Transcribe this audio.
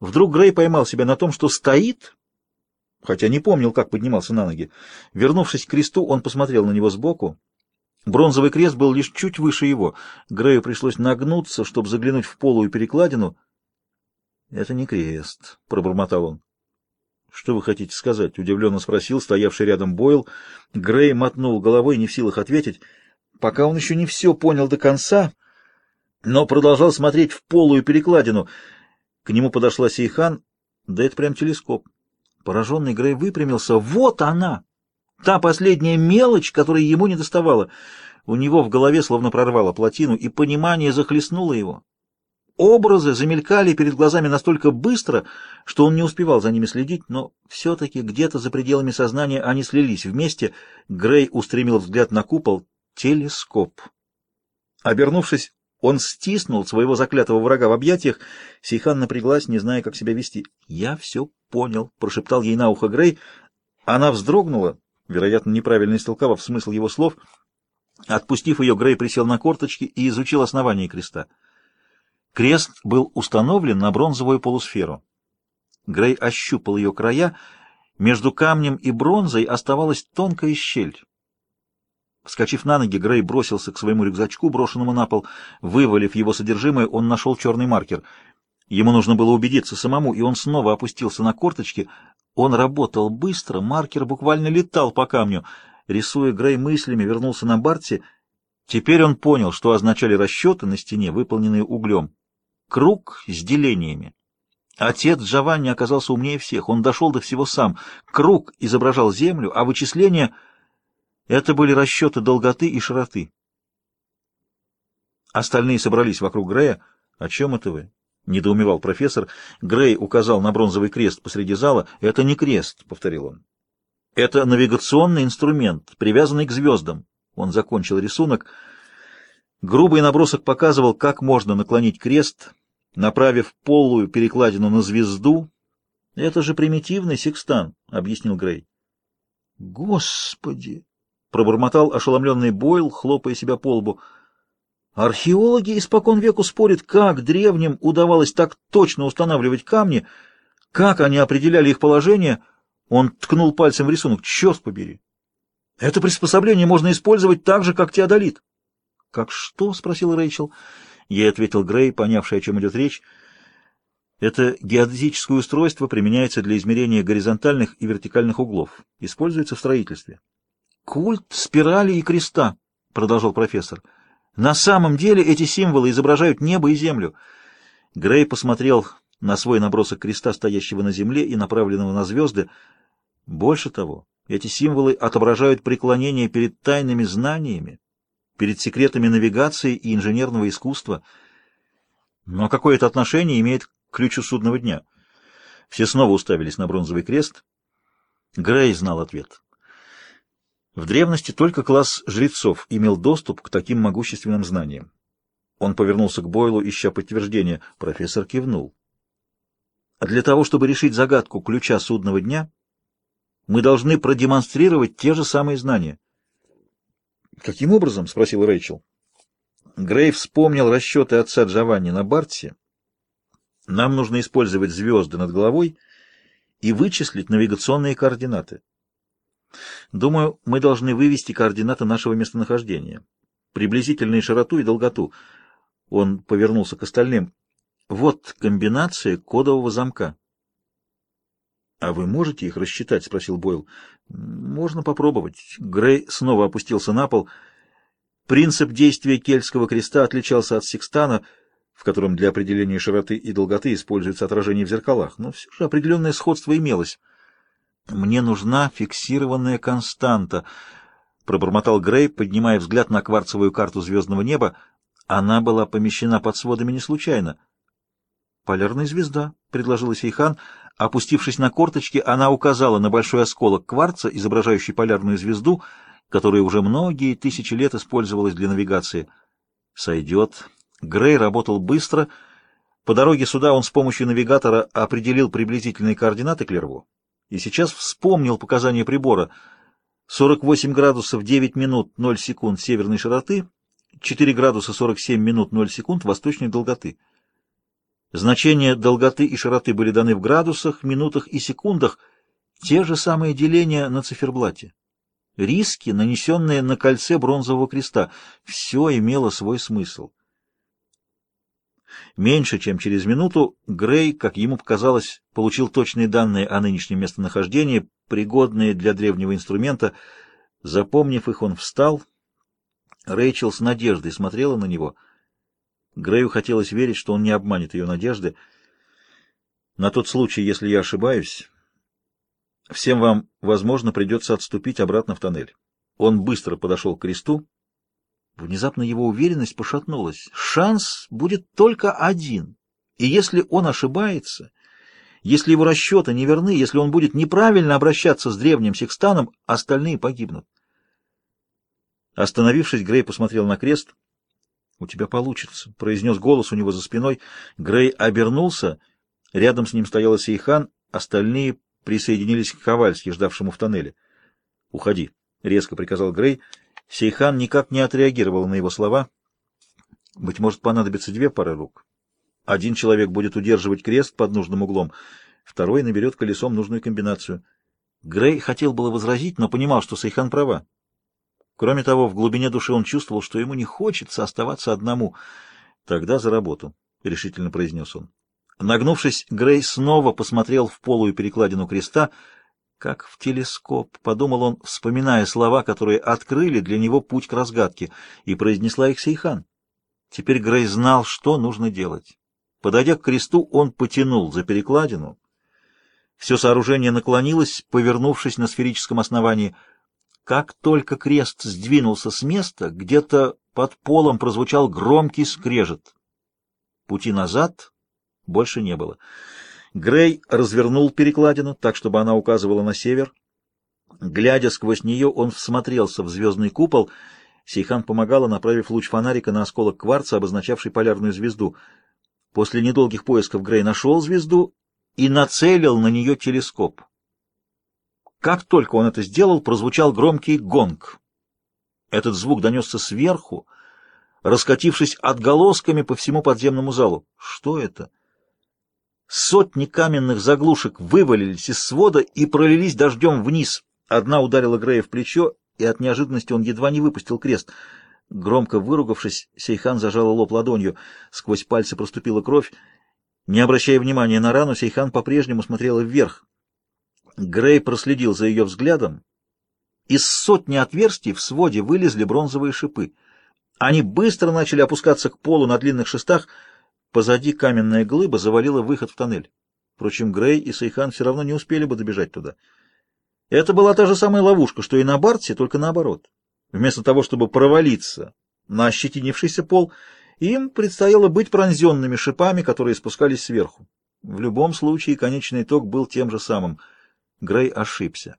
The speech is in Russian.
Вдруг Грей поймал себя на том, что стоит, хотя не помнил, как поднимался на ноги. Вернувшись к кресту, он посмотрел на него сбоку. Бронзовый крест был лишь чуть выше его. Грею пришлось нагнуться, чтобы заглянуть в полую перекладину. — Это не крест, — пробормотал он. — Что вы хотите сказать? — удивленно спросил стоявший рядом Бойл. Грей мотнул головой, не в силах ответить. Пока он еще не все понял до конца, но продолжал смотреть в полую перекладину. К нему подошла Сейхан. Да это прям телескоп. Пораженный Грей выпрямился. Вот она! Та последняя мелочь, которая ему не доставала. У него в голове словно прорвало плотину, и понимание захлестнуло его. Образы замелькали перед глазами настолько быстро, что он не успевал за ними следить, но все-таки где-то за пределами сознания они слились вместе. Грей устремил взгляд на купол. Телескоп. Обернувшись, он стиснул своего заклятого врага в объятиях. Сейхан напряглась, не зная, как себя вести. «Я все понял», — прошептал ей на ухо Грей. Она вздрогнула, вероятно, неправильно истолковав смысл его слов. Отпустив ее, Грей присел на корточки и изучил основание креста. Крест был установлен на бронзовую полусферу. Грей ощупал ее края. Между камнем и бронзой оставалась тонкая щель. Вскочив на ноги, Грей бросился к своему рюкзачку, брошенному на пол. Вывалив его содержимое, он нашел черный маркер. Ему нужно было убедиться самому, и он снова опустился на корточки. Он работал быстро, маркер буквально летал по камню. Рисуя Грей мыслями, вернулся на Барти. Теперь он понял, что означали расчеты на стене, выполненные углем. Круг с делениями. Отец Джованни оказался умнее всех. Он дошел до всего сам. Круг изображал землю, а вычисления — это были расчеты долготы и широты. Остальные собрались вокруг Грея. «О чем это вы?» — недоумевал профессор. Грей указал на бронзовый крест посреди зала. «Это не крест», — повторил он. «Это навигационный инструмент, привязанный к звездам». Он закончил рисунок. Грубый набросок показывал, как можно наклонить крест, направив полую перекладину на звезду. «Это же примитивный секстан», — объяснил Грей. «Господи!» — пробормотал ошеломленный Бойл, хлопая себя по лбу. Археологи испокон веку спорят, как древним удавалось так точно устанавливать камни, как они определяли их положение. Он ткнул пальцем в рисунок. Черт побери! Это приспособление можно использовать так же, как теодолит. — Как что? — спросил Рэйчел. Ей ответил Грей, понявший, о чем идет речь. Это геодезическое устройство применяется для измерения горизонтальных и вертикальных углов. Используется в строительстве. «Культ спирали и креста», — продолжал профессор. «На самом деле эти символы изображают небо и землю». Грей посмотрел на свой набросок креста, стоящего на земле и направленного на звезды. Больше того, эти символы отображают преклонение перед тайными знаниями, перед секретами навигации и инженерного искусства. Но какое это отношение имеет к ключу судного дня? Все снова уставились на бронзовый крест. Грей знал ответ. В древности только класс жрецов имел доступ к таким могущественным знаниям. Он повернулся к Бойлу, ища подтверждение. Профессор кивнул. Для того, чтобы решить загадку ключа судного дня, мы должны продемонстрировать те же самые знания. «Каким образом?» — спросил Рэйчел. Грей вспомнил расчеты отца Джованни на Бартсе. «Нам нужно использовать звезды над головой и вычислить навигационные координаты. Думаю, мы должны вывести координаты нашего местонахождения, приблизительную широту и долготу. Он повернулся к остальным. Вот комбинация кодового замка. — А вы можете их рассчитать? — спросил Бойл. — Можно попробовать. Грей снова опустился на пол. Принцип действия кельтского креста отличался от секстана, в котором для определения широты и долготы используется отражение в зеркалах, но все же определенное сходство имелось. «Мне нужна фиксированная константа», — пробормотал Грей, поднимая взгляд на кварцевую карту звездного неба. Она была помещена под сводами не случайно. «Полярная звезда», — предложила Сейхан. Опустившись на корточки, она указала на большой осколок кварца, изображающий полярную звезду, которая уже многие тысячи лет использовалась для навигации. «Сойдет». Грей работал быстро. По дороге сюда он с помощью навигатора определил приблизительные координаты Клерву и сейчас вспомнил показания прибора. 48 градусов 9 минут 0 секунд северной широты, 4 градуса 47 минут 0 секунд восточной долготы. Значения долготы и широты были даны в градусах, минутах и секундах, те же самые деления на циферблате. Риски, нанесенные на кольце бронзового креста, все имело свой смысл. Меньше чем через минуту Грей, как ему показалось, получил точные данные о нынешнем местонахождении, пригодные для древнего инструмента. Запомнив их, он встал. Рэйчел с надеждой смотрела на него. Грею хотелось верить, что он не обманет ее надежды. На тот случай, если я ошибаюсь, всем вам, возможно, придется отступить обратно в тоннель. Он быстро подошел к кресту. Внезапно его уверенность пошатнулась. Шанс будет только один. И если он ошибается, если его расчеты неверны, если он будет неправильно обращаться с древним секстаном, остальные погибнут. Остановившись, Грей посмотрел на крест. — У тебя получится, — произнес голос у него за спиной. Грей обернулся. Рядом с ним стояла Сейхан, остальные присоединились к Ковальски, ждавшему в тоннеле. — Уходи, — резко приказал Грей. Сейхан никак не отреагировал на его слова. Быть может, понадобится две пары рук. Один человек будет удерживать крест под нужным углом, второй наберет колесом нужную комбинацию. Грей хотел было возразить, но понимал, что Сейхан права. Кроме того, в глубине души он чувствовал, что ему не хочется оставаться одному. «Тогда за работу», — решительно произнес он. Нагнувшись, Грей снова посмотрел в полую перекладину креста — как в телескоп, подумал он, вспоминая слова, которые открыли для него путь к разгадке, и произнесла их Сейхан. Теперь Грей знал, что нужно делать. Подойдя к кресту, он потянул за перекладину. Все сооружение наклонилось, повернувшись на сферическом основании. Как только крест сдвинулся с места, где-то под полом прозвучал громкий скрежет. Пути назад больше не было. Грей развернул перекладину так, чтобы она указывала на север. Глядя сквозь нее, он всмотрелся в звездный купол. Сейхан помогала, направив луч фонарика на осколок кварца, обозначавший полярную звезду. После недолгих поисков Грей нашел звезду и нацелил на нее телескоп. Как только он это сделал, прозвучал громкий гонг. Этот звук донесся сверху, раскатившись отголосками по всему подземному залу. Что это? Сотни каменных заглушек вывалились из свода и пролились дождем вниз. Одна ударила Грея в плечо, и от неожиданности он едва не выпустил крест. Громко выругавшись, Сейхан зажала лоб ладонью. Сквозь пальцы проступила кровь. Не обращая внимания на рану, Сейхан по-прежнему смотрела вверх. Грей проследил за ее взглядом. Из сотни отверстий в своде вылезли бронзовые шипы. Они быстро начали опускаться к полу на длинных шестах, Позади каменная глыба завалила выход в тоннель. Впрочем, Грей и Сейхан все равно не успели бы добежать туда. Это была та же самая ловушка, что и на Бартсе, только наоборот. Вместо того, чтобы провалиться на ощетинившийся пол, им предстояло быть пронзенными шипами, которые спускались сверху. В любом случае, конечный итог был тем же самым. Грей ошибся.